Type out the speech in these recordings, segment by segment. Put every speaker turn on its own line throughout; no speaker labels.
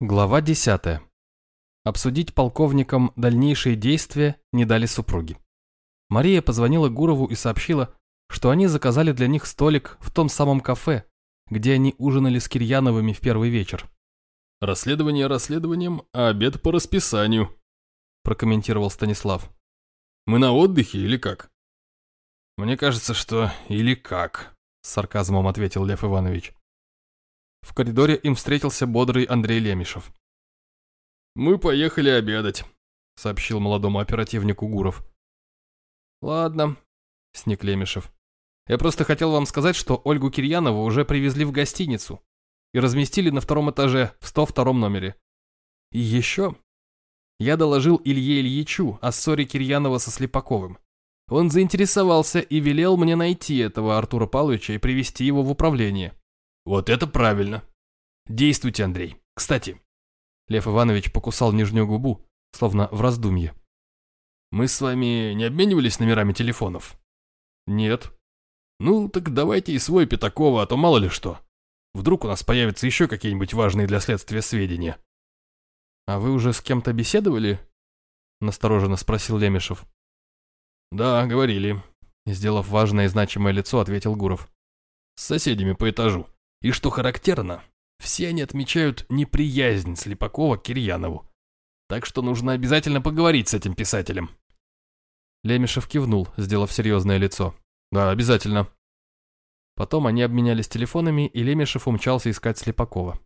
Глава 10. Обсудить полковникам дальнейшие действия не дали супруги. Мария позвонила Гурову и сообщила, что они заказали для них столик в том самом кафе, где они ужинали с Кирьяновыми в первый вечер.
«Расследование расследованием, а обед по расписанию», прокомментировал Станислав. «Мы на отдыхе или как?» «Мне кажется, что или как», с сарказмом ответил Лев Иванович. В коридоре им встретился бодрый Андрей Лемешев. «Мы поехали обедать», — сообщил молодому оперативнику Гуров.
«Ладно», — сник Лемешев. «Я просто хотел вам сказать, что Ольгу Кирьянову уже привезли в гостиницу и разместили на втором этаже в 102 номере. И еще я доложил Илье Ильичу о ссоре Кирьянова со Слепаковым. Он заинтересовался и велел мне найти этого Артура Павловича и привести его в управление.
Вот это правильно. Действуйте, Андрей. Кстати.
Лев Иванович покусал нижнюю губу, словно в раздумье.
Мы с вами не обменивались номерами телефонов?
Нет.
Ну, так давайте и свой Пятакова, а то мало ли что. Вдруг у нас появятся еще какие-нибудь важные для следствия сведения.
А вы уже с кем-то беседовали? Настороженно спросил Лемешев.
Да, говорили.
Сделав важное и значимое лицо, ответил Гуров.
С соседями по этажу. И что характерно, все они отмечают неприязнь Слепакова к Кирьянову. Так что нужно обязательно поговорить с этим писателем.
Лемешев кивнул, сделав серьезное лицо.
Да, обязательно.
Потом они обменялись телефонами, и Лемешев умчался искать Слепакова.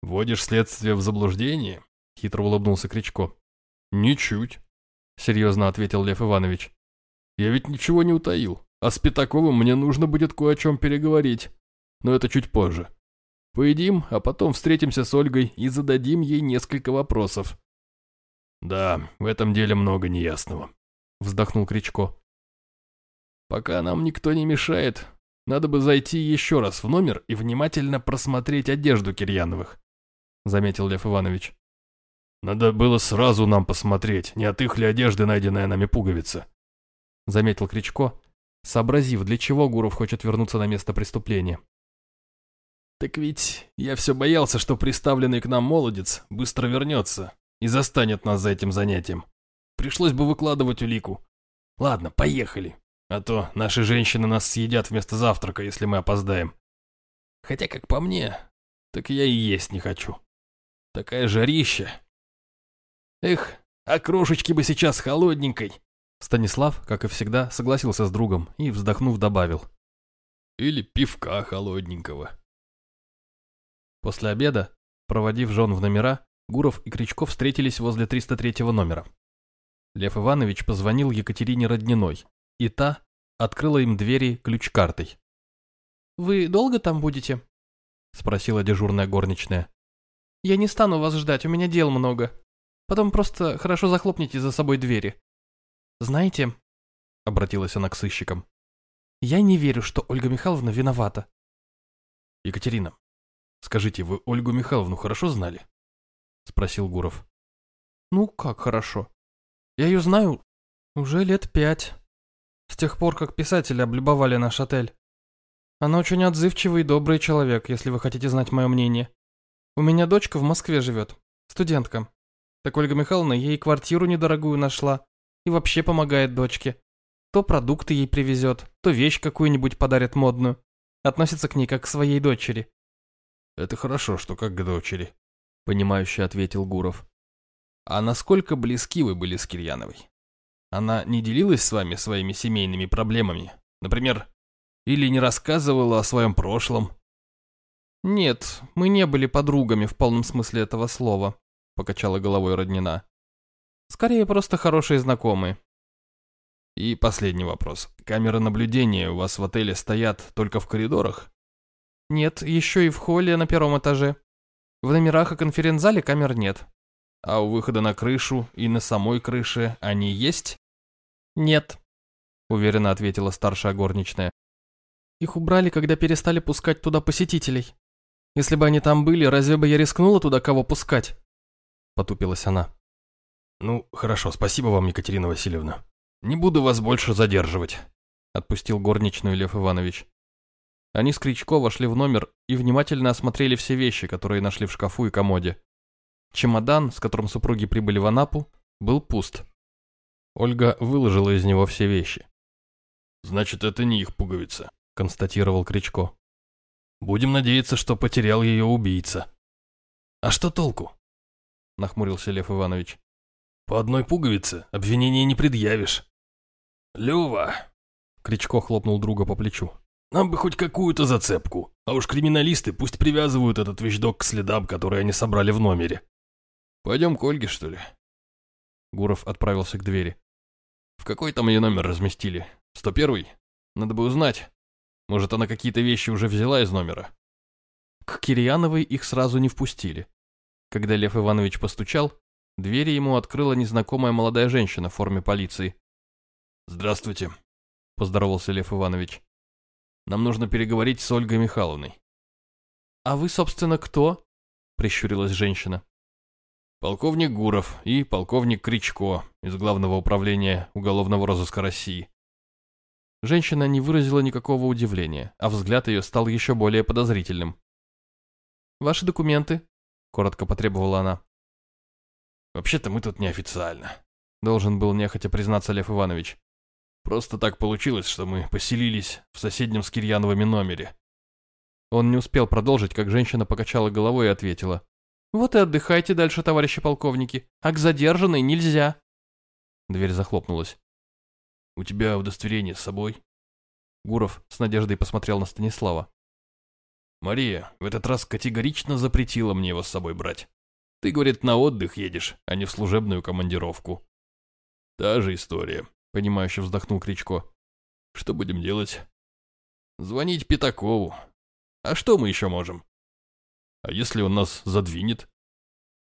«Вводишь следствие в заблуждение?» — хитро улыбнулся Кричко.
«Ничуть», — серьезно ответил Лев Иванович.
«Я ведь ничего не утаил, а с Пятаковым мне нужно будет кое о чем переговорить но это чуть позже. Поедим, а потом встретимся с Ольгой и зададим ей несколько вопросов. Да, в этом деле много неясного, вздохнул Кричко. Пока нам никто не мешает, надо бы зайти еще раз в номер и внимательно просмотреть одежду Кирьяновых, заметил Лев Иванович. Надо было сразу нам посмотреть, не от их ли одежды найденная нами пуговица, заметил Кричко, сообразив, для чего Гуров хочет вернуться на место преступления. Так ведь я все боялся, что приставленный к нам молодец быстро вернется и застанет нас за этим занятием. Пришлось бы выкладывать улику. Ладно, поехали. А то наши женщины нас съедят вместо завтрака, если мы опоздаем. Хотя, как по мне, так я и есть не хочу. Такая жарища. Эх, а крошечки бы сейчас холодненькой.
Станислав, как и всегда, согласился с другом и, вздохнув, добавил.
Или пивка холодненького.
После обеда, проводив жен в номера, Гуров и Кричков встретились возле 303 номера. Лев Иванович позвонил Екатерине Родниной, и та открыла им двери ключ-картой.
«Вы долго там будете?»
– спросила дежурная горничная.
«Я не стану вас ждать, у меня дел много. Потом просто хорошо захлопните за собой двери. Знаете, — обратилась она к сыщикам, — я не верю, что Ольга Михайловна виновата.
Екатерина, Скажите, вы Ольгу Михайловну хорошо знали? Спросил Гуров.
Ну, как хорошо? Я ее знаю уже лет пять. С тех пор, как писатели облюбовали наш отель. Она очень отзывчивый и добрый человек, если вы хотите знать мое мнение. У меня дочка в Москве живет, студентка. Так Ольга Михайловна ей квартиру недорогую нашла и вообще помогает дочке. То продукты ей привезет, то вещь какую-нибудь подарит модную. Относится к ней как к своей дочери.
Это хорошо, что как к дочери, понимающе ответил Гуров. А насколько близки вы были с Кирьяновой? Она не делилась с вами своими семейными проблемами? Например, или не рассказывала о своем прошлом?
Нет, мы не были подругами в полном смысле этого слова, покачала головой Роднина. Скорее, просто хорошие знакомые.
И последний вопрос. Камеры наблюдения у вас в отеле стоят только в коридорах?
Нет, еще и в холле на первом этаже. В номерах и конференц-зале камер нет.
А у выхода на крышу и на самой крыше они есть?
Нет,
уверенно ответила старшая горничная.
Их убрали, когда перестали пускать туда посетителей. Если бы они там были, разве бы я рискнула туда кого пускать?
Потупилась она.
Ну, хорошо, спасибо вам, Екатерина Васильевна. Не буду вас больше задерживать. Отпустил горничную Лев Иванович.
Они с Кричко вошли в номер и внимательно осмотрели все вещи, которые нашли в шкафу и комоде. Чемодан, с которым супруги прибыли в Анапу, был пуст. Ольга выложила из него все вещи.
«Значит, это не их пуговица», —
констатировал Кричко.
«Будем надеяться, что потерял ее убийца». «А что толку?»
— нахмурился Лев Иванович.
«По одной пуговице обвинения не предъявишь». «Лева!» — Кричко хлопнул друга по плечу. «Нам бы хоть какую-то зацепку, а уж криминалисты пусть привязывают этот вещдок к следам, которые они собрали в номере».
«Пойдем к Ольге, что ли?» Гуров отправился к двери. «В какой там ее номер разместили? 101-й? Надо бы узнать. Может, она какие-то вещи уже взяла из номера?» К Кирьяновой их сразу не впустили. Когда Лев Иванович постучал, двери ему открыла незнакомая молодая женщина в форме полиции.
«Здравствуйте», —
поздоровался Лев Иванович. «Нам нужно переговорить с Ольгой Михайловной». «А вы, собственно, кто?» — прищурилась женщина. «Полковник Гуров и полковник Кричко из Главного управления уголовного розыска России». Женщина не выразила никакого удивления, а взгляд ее стал еще более подозрительным. «Ваши документы?» — коротко потребовала она.
«Вообще-то мы тут неофициально», —
должен был нехотя признаться Лев Иванович.
Просто так получилось, что мы поселились в соседнем с Кирьяновыми номере.
Он не успел продолжить, как женщина покачала головой и ответила. «Вот и отдыхайте дальше, товарищи полковники, а к задержанной нельзя». Дверь захлопнулась.
«У тебя удостоверение с собой?»
Гуров с надеждой посмотрел на Станислава.
«Мария в этот раз категорично запретила мне его с собой брать. Ты, говорит, на отдых едешь, а не в служебную командировку». Та же история. — понимающе вздохнул Кричко. «Что будем делать?» «Звонить Пятакову. А что мы еще можем?» «А если он нас задвинет?»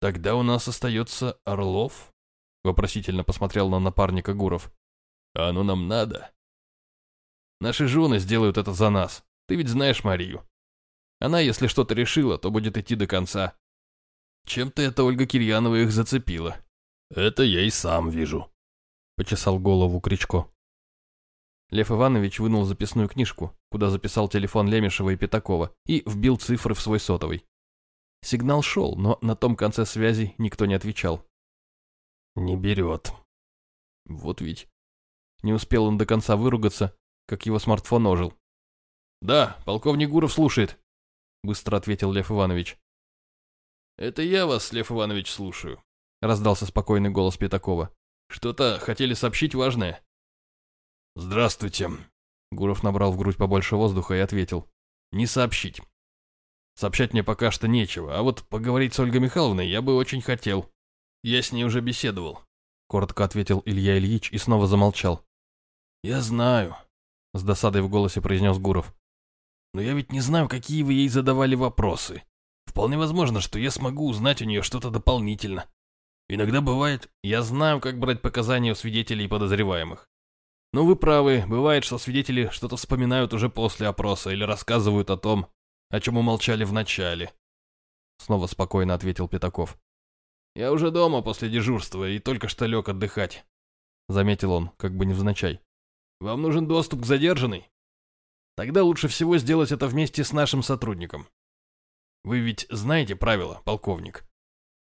«Тогда у нас остается Орлов?» — вопросительно посмотрел на напарника Гуров. «А оно нам надо?» «Наши жены сделают это за нас. Ты ведь знаешь Марию. Она, если что-то решила, то будет идти до конца. Чем-то это Ольга Кирьянова их зацепила». «Это я и сам вижу», —
почесал голову Кричко. Лев Иванович вынул записную книжку, куда записал телефон Лемешева и Пятакова, и вбил цифры в свой сотовый. Сигнал шел, но на том конце связи никто не отвечал.
«Не берет».
Вот ведь. Не успел он до конца выругаться, как его смартфон ожил. «Да, полковник Гуров слушает», — быстро ответил Лев Иванович.
«Это я вас, Лев Иванович, слушаю», —
раздался спокойный голос Пятакова.
Что-то хотели сообщить важное?» «Здравствуйте», — Гуров набрал в грудь побольше воздуха и ответил. «Не сообщить. Сообщать мне пока что нечего, а вот поговорить с Ольгой Михайловной я бы очень хотел. Я с ней уже беседовал», —
коротко ответил Илья Ильич и снова замолчал.
«Я знаю», — с досадой в голосе произнес Гуров. «Но я ведь не знаю, какие вы ей задавали вопросы. Вполне возможно, что я смогу узнать у нее что-то дополнительно. Иногда бывает, я знаю, как брать показания у свидетелей и подозреваемых. Но вы правы, бывает, что свидетели что-то вспоминают уже после опроса или рассказывают о том, о чем умолчали в начале.
Снова спокойно ответил Пятаков.
Я уже дома после дежурства и только что лег отдыхать. Заметил он, как бы невзначай. Вам нужен доступ к задержанной? Тогда лучше всего сделать это вместе с нашим сотрудником. Вы ведь знаете правила, полковник?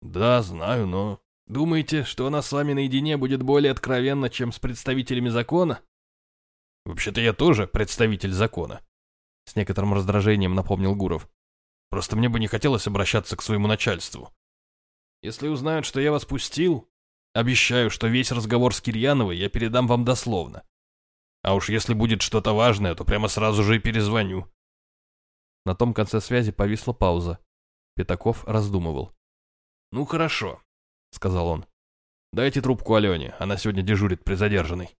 Да, знаю, но... Думаете, что она с вами наедине будет более откровенна, чем с представителями закона? Вообще-то я тоже представитель закона. С некоторым раздражением напомнил Гуров. Просто мне бы не хотелось обращаться к своему начальству. Если узнают, что я вас пустил, обещаю, что весь разговор с Кирьяновой я передам вам дословно. А уж если будет что-то важное, то прямо сразу же и перезвоню.
На том конце связи повисла пауза. Пятаков раздумывал.
«Ну хорошо», — сказал он. «Дайте трубку Алене, она сегодня дежурит при задержанной».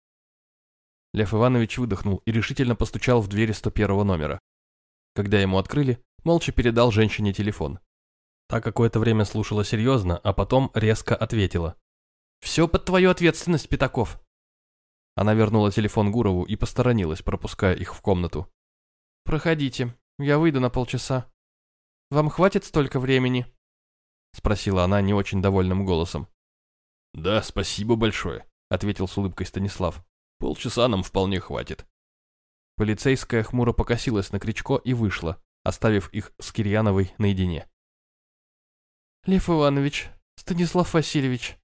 Лев Иванович выдохнул и решительно постучал в двери 101 номера. Когда ему открыли, молча передал женщине телефон. Та какое-то время слушала серьезно, а потом резко ответила. «Все под твою ответственность, Пятаков». Она вернула телефон Гурову и посторонилась, пропуская их в комнату. «Проходите, я выйду на полчаса. Вам хватит столько времени?» — спросила она не очень довольным голосом.
«Да, спасибо большое», — ответил с улыбкой Станислав. «Полчаса нам вполне хватит».
Полицейская хмуро покосилась на Кричко и вышла, оставив их с Кирьяновой наедине.
«Лев Иванович, Станислав Васильевич».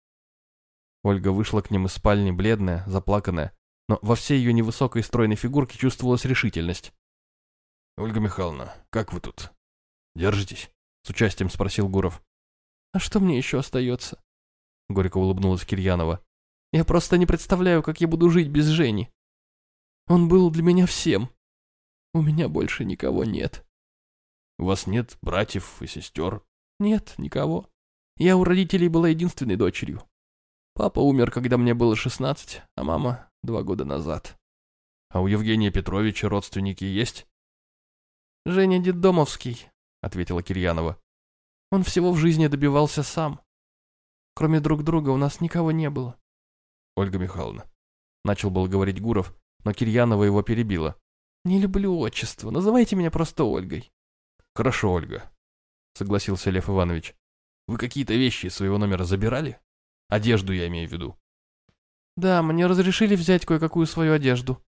Ольга вышла к ним из спальни, бледная, заплаканная, но во всей ее невысокой стройной фигурке чувствовалась решительность. «Ольга Михайловна, как вы тут? Держитесь?» — с участием спросил Гуров.
«А что мне еще остается?» — горько улыбнулась Кирьянова. «Я просто не представляю, как я буду жить без Жени. Он был для меня всем. У меня больше никого нет».
«У вас нет братьев и сестер?»
«Нет, никого. Я у родителей была единственной дочерью. Папа умер, когда мне было шестнадцать, а мама два года назад.
А у Евгения Петровича родственники есть?
Женя Деддомовский, ответила Кирьянова. Он всего в жизни добивался сам. Кроме друг друга у нас никого не было.
Ольга Михайловна. Начал был говорить Гуров, но Кирьянова его перебила.
Не люблю отчество, называйте меня просто Ольгой.
Хорошо, Ольга, согласился Лев Иванович. Вы какие-то вещи из своего номера забирали? Одежду я имею в виду.
Да, мне разрешили взять кое-какую свою одежду.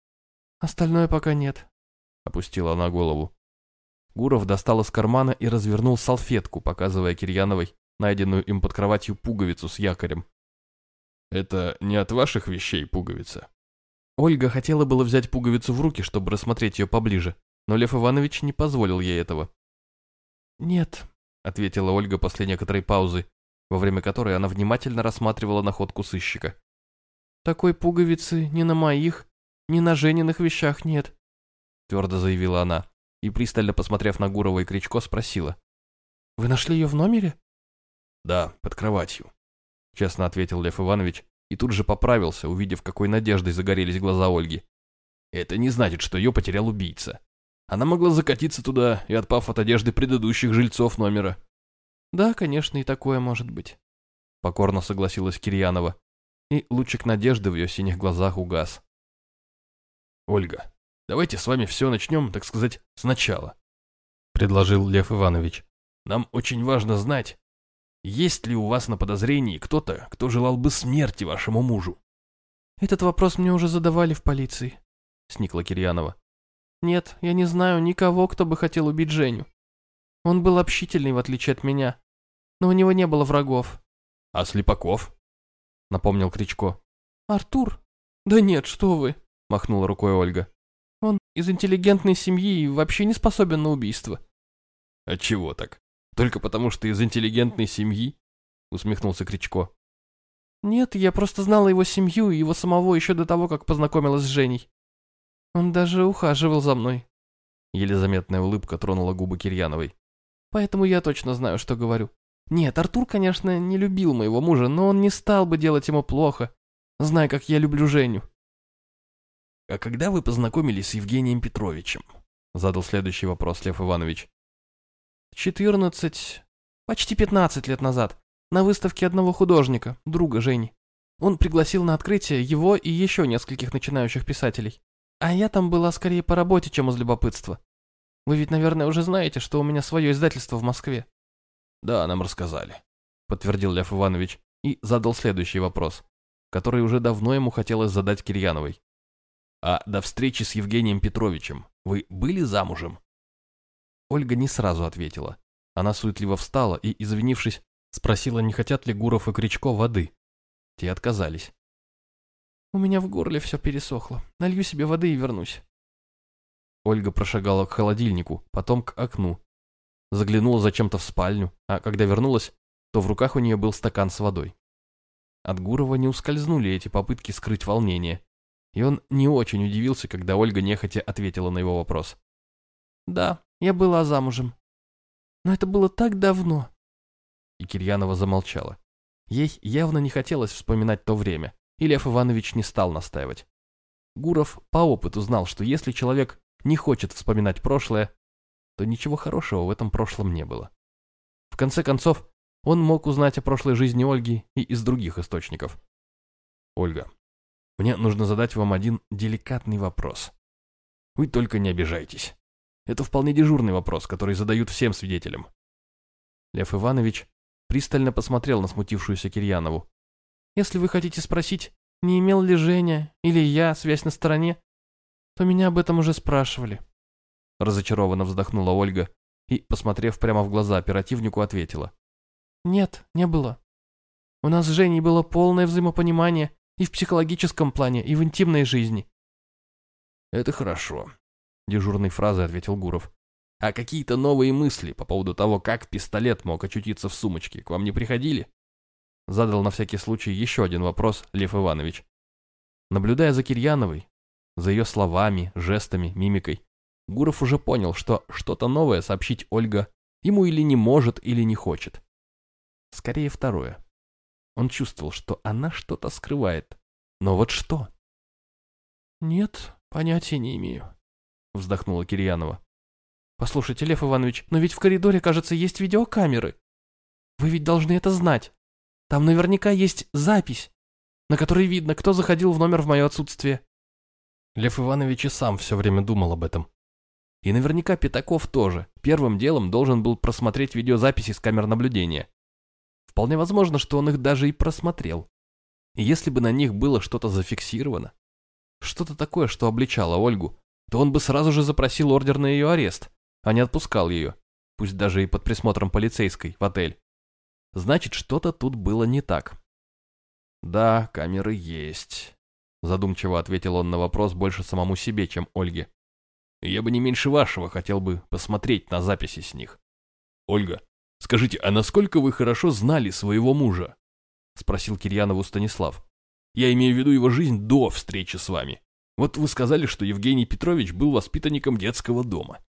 Остальное пока нет.
Опустила она голову. Гуров достал из кармана и развернул салфетку, показывая Кирьяновой найденную им под кроватью пуговицу с якорем. «Это не от ваших вещей пуговица?» Ольга хотела было взять пуговицу в руки, чтобы рассмотреть ее поближе, но Лев Иванович не позволил ей этого.
«Нет», — ответила Ольга после некоторой паузы, во время которой она внимательно рассматривала находку сыщика. «Такой пуговицы ни на моих, ни на Жениных вещах нет», — твердо заявила она, и, пристально посмотрев на Гурова и Кричко, спросила. «Вы нашли ее в номере?»
«Да, под кроватью», — честно ответил Лев Иванович, и тут же поправился, увидев, какой надеждой загорелись глаза Ольги. «Это не значит, что ее потерял убийца. Она могла закатиться туда и отпав от одежды предыдущих жильцов номера.
«Да, конечно, и такое может быть», — покорно согласилась Кирьянова, и лучик надежды в ее синих глазах угас.
«Ольга, давайте с вами все начнем, так сказать, сначала», — предложил Лев Иванович. «Нам очень важно знать, есть ли у вас на подозрении кто-то, кто желал бы смерти вашему мужу?»
«Этот вопрос мне уже задавали в полиции», — сникла Кирьянова. «Нет, я не знаю никого, кто бы хотел убить Женю. Он был общительный, в отличие от меня. Но у него не было врагов.
— А Слепаков? — напомнил Кричко.
— Артур? Да нет, что вы, — махнула рукой Ольга. Из интеллигентной семьи и вообще не способен на убийство.
— Отчего так? Только потому, что из интеллигентной семьи? — усмехнулся Кричко.
— Нет, я просто знала его семью и его самого еще до того, как познакомилась с Женей. Он даже ухаживал за мной.
Еле заметная улыбка тронула губы Кирьяновой.
Поэтому я точно знаю, что говорю. Нет, Артур, конечно, не любил моего мужа, но он не стал бы делать ему плохо, зная, как я люблю Женю.
«А когда вы познакомились с Евгением Петровичем?» Задал следующий вопрос Лев Иванович.
«Четырнадцать, почти пятнадцать лет назад, на выставке одного художника, друга Жени. Он пригласил на открытие его и еще нескольких начинающих писателей. А я там была скорее по работе, чем из любопытства. Вы ведь, наверное, уже знаете, что у меня свое издательство в Москве.
Да, нам рассказали, подтвердил Лев Иванович и задал следующий вопрос, который уже давно ему хотелось задать Кирьяновой. А до встречи с Евгением Петровичем вы были замужем? Ольга не сразу ответила. Она суетливо встала и, извинившись, спросила, не хотят ли Гуров и Кричко воды. Те отказались.
«У меня в горле все пересохло. Налью себе воды и вернусь».
Ольга прошагала к холодильнику, потом к окну. Заглянула зачем-то в спальню, а когда вернулась, то в руках у нее был стакан с водой. От Гурова не ускользнули эти попытки скрыть волнение, и он не очень удивился, когда Ольга нехотя ответила на его вопрос.
«Да, я была замужем. Но это было так давно».
И Кирьянова замолчала. Ей явно не хотелось вспоминать то время, и Лев Иванович не стал настаивать. Гуров по опыту знал, что если человек не хочет вспоминать прошлое, то ничего хорошего в этом прошлом не было. В конце концов, он мог узнать о прошлой жизни Ольги и из других источников. «Ольга, мне нужно задать вам один деликатный вопрос. Вы только не обижайтесь. Это вполне дежурный вопрос, который задают всем свидетелям». Лев Иванович пристально посмотрел на смутившуюся Кирьянову.
«Если вы хотите спросить, не имел ли Женя или я связь на стороне, то меня об этом уже спрашивали.
Разочарованно вздохнула Ольга и, посмотрев прямо в глаза оперативнику, ответила.
Нет, не было. У нас с Женей было полное взаимопонимание и в психологическом плане, и в интимной жизни.
Это хорошо, дежурной фразой ответил Гуров. А какие-то новые мысли по поводу того, как пистолет мог очутиться в сумочке, к вам не приходили? Задал на всякий случай еще один вопрос Лев Иванович. Наблюдая за Кирьяновой, за ее словами, жестами, мимикой, Гуров уже понял, что что-то новое сообщить Ольга ему или не может, или не хочет. Скорее второе. Он чувствовал, что она что-то скрывает. Но вот что?
«Нет, понятия не имею», — вздохнула Кирьянова.
«Послушайте, Лев Иванович, но ведь в коридоре, кажется, есть видеокамеры. Вы ведь должны это знать. Там наверняка есть запись, на которой видно, кто заходил в номер в мое отсутствие». Лев Иванович и сам все время думал об этом. И наверняка Пятаков тоже первым делом должен был просмотреть видеозаписи с камер наблюдения. Вполне возможно, что он их даже и просмотрел. Если бы на них было что-то зафиксировано, что-то такое, что обличало Ольгу, то он бы сразу же запросил ордер на ее арест, а не отпускал ее, пусть даже и под присмотром полицейской, в отель. Значит, что-то тут было не так. «Да, камеры есть», — задумчиво ответил он на вопрос больше самому себе, чем Ольге. «Я бы не меньше вашего хотел бы посмотреть на записи с них». «Ольга, Скажите, а насколько вы хорошо знали своего мужа? Спросил Кирьянову Станислав. Я имею в виду его жизнь до встречи с вами. Вот вы сказали, что Евгений Петрович был воспитанником детского дома.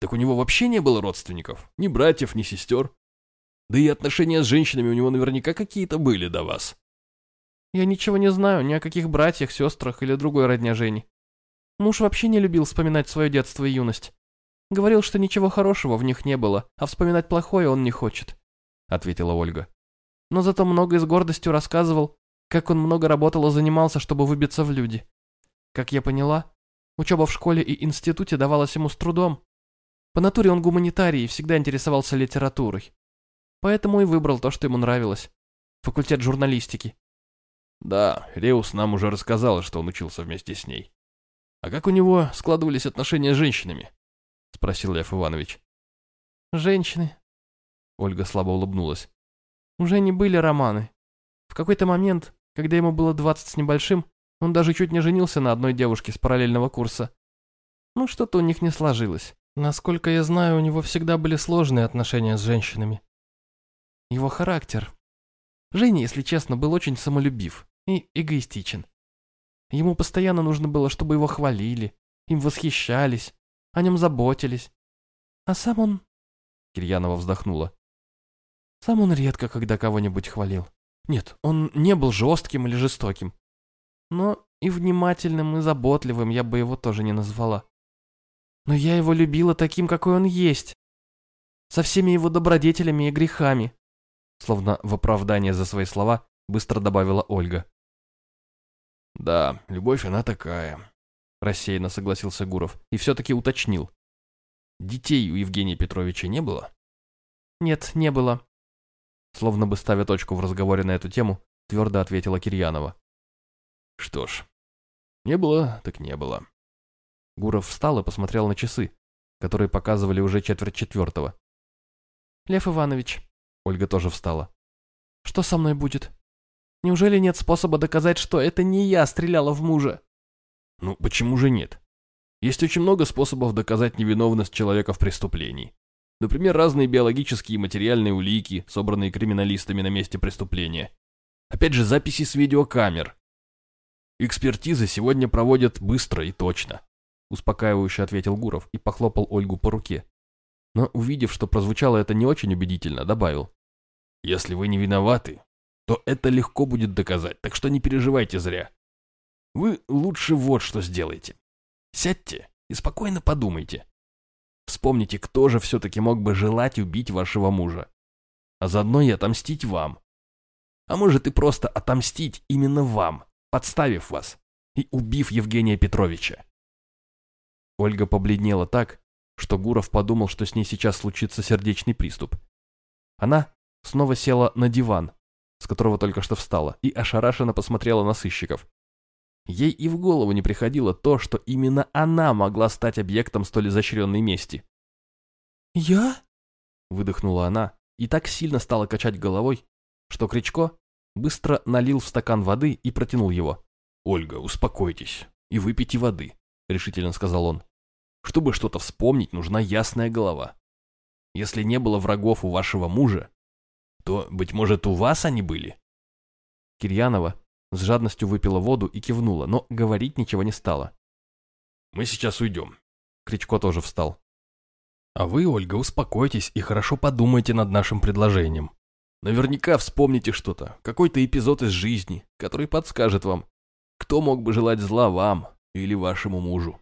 Так у него вообще не было родственников? Ни братьев, ни сестер? Да и отношения с женщинами у него наверняка какие-то были до вас.
Я ничего не знаю ни о каких братьях, сестрах или другой родне Жени. Муж вообще не любил вспоминать свое детство и юность. Говорил, что ничего хорошего в них не было, а вспоминать плохое он не хочет», — ответила Ольга. «Но зато много и с гордостью рассказывал, как он много работал и занимался, чтобы выбиться в люди. Как я поняла, учеба в школе и институте давалась ему с трудом. По натуре он гуманитарий и всегда интересовался литературой. Поэтому и выбрал то, что ему нравилось. Факультет журналистики.
Да, Реус нам уже рассказала, что он учился вместе с ней. А как у него складывались отношения с женщинами? — спросил Лев Иванович.
«Женщины». Ольга слабо улыбнулась. «Уже не были романы. В какой-то момент, когда ему было двадцать с небольшим, он даже чуть не женился на одной девушке с параллельного курса. Ну, что-то у них не сложилось. Насколько я знаю, у него всегда были сложные отношения с женщинами. Его характер. Женя, если честно, был очень самолюбив и эгоистичен. Ему постоянно нужно было, чтобы его хвалили, им восхищались, о нем заботились. А сам он...» Кирьянова вздохнула. «Сам он редко, когда кого-нибудь хвалил. Нет, он не был жестким или жестоким. Но и внимательным, и заботливым я бы его тоже не назвала. Но я его любила таким, какой он есть. Со всеми его добродетелями и грехами. Словно в оправдание за свои слова быстро добавила Ольга.
«Да, любовь она такая», рассеянно согласился Гуров и все-таки уточнил. Детей у Евгения Петровича не было?
Нет, не было.
Словно бы ставя точку в разговоре на эту тему, твердо ответила Кирьянова. Что ж, не было, так не было. Гуров встал и посмотрел на часы, которые показывали уже четверть четвертого.
«Лев Иванович», — Ольга тоже встала, — «что со мной будет? Неужели нет способа доказать, что это не я стреляла в мужа?»
Ну, почему же нет? Есть очень много способов доказать невиновность человека в преступлении. Например, разные биологические и материальные улики, собранные криминалистами на месте преступления. Опять же, записи с видеокамер. Экспертизы сегодня проводят быстро и точно. Успокаивающе ответил Гуров и похлопал Ольгу по руке. Но, увидев, что прозвучало это не очень убедительно, добавил. Если вы не виноваты, то это легко будет доказать, так что не переживайте зря. Вы лучше вот что сделайте. Сядьте и спокойно подумайте. Вспомните, кто же все-таки мог бы желать убить вашего мужа. А заодно и отомстить вам. А может и просто отомстить именно вам, подставив вас и убив Евгения Петровича. Ольга побледнела так, что Гуров подумал, что с ней сейчас случится сердечный приступ. Она снова села на диван, с которого только что встала, и ошарашенно посмотрела на сыщиков.
Ей и в голову не приходило то, что именно она могла стать объектом столь изощренной мести.
«Я?»
— выдохнула она и так сильно стала качать головой, что Кричко быстро налил в стакан воды и протянул его. «Ольга, успокойтесь и выпейте воды», — решительно сказал он. «Чтобы что-то вспомнить, нужна ясная голова. Если не было врагов у вашего мужа, то, быть может, у вас они были?» Кирьянова с жадностью выпила воду и кивнула, но говорить ничего не стала. «Мы сейчас уйдем». Кричко тоже встал.
«А вы, Ольга, успокойтесь и хорошо подумайте над нашим предложением.
Наверняка вспомните что-то, какой-то эпизод из жизни, который подскажет вам, кто мог бы желать зла вам или вашему мужу.